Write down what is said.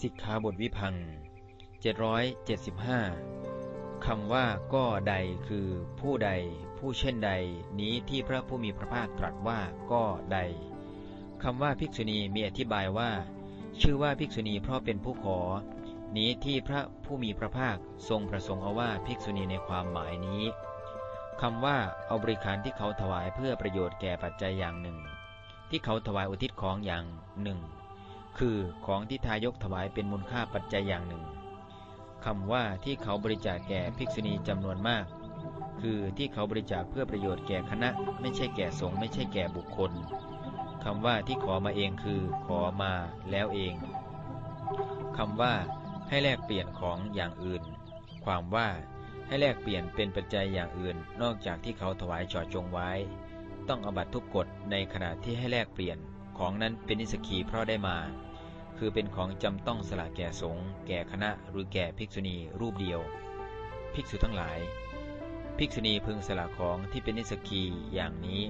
สิกขาบทวิพัง775คำว่าก็ใดคือผู้ใด ผู้เช่นใด นี้ที่พระผู้มีพระภาคตรัสว่าก็ใดคำว่าภิกษุณีมีอธิบายว่า ชื่อว่าภิกษุณีเพราะเป็นผู้ขอ นี้ที่พระผู้มีพระภาคทรงประสงค์เอาว่าภิกษุณีในความหมายนี้คำว่าเอาบริการที่เขาถวายเพื่อประโยชน์แก่ปัจจัยอย่างหนึ่ง ที่เขาถวายอุทิศของอย่างหนึ่ง คือของที่ทายกถวายเป็นมูลค่าปัจจัยอย่างหนึ่งคำว่าที่เขาบริจาคแก่ภิกษุณีจำนวนมาก คือที่เขาบริจาคเพื่อประโยชน์แก่คณะ ไม่ใช่แก่สงฆ์ไม่ใช่แก่บุคคลคำว่าที่ขอมาเองคือขอมาแล้วเองคำว่าให้แลกเปลี่ยนของอย่างอื่น ความว่าให้แลกเปลี่ยนเป็นปัจจัยอย่างอื่น นอกจากที่เขาถวายจอจงไว้ ต้องอบัตทุกกฎในขณะที่ให้แลกเปลี่ยน ของนั้นเป็นนิสกีเพราะได้มา คือเป็นของจำต้องสละแก่สงฆ์แก่คณะหรือแก่ภิกษุณีรูปเดียว ภิกษุทั้งหลาย ภิกษุณีพึงสละของที่เป็นนิสกีอย่างนี้